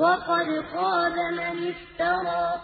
وقد خاب من افترى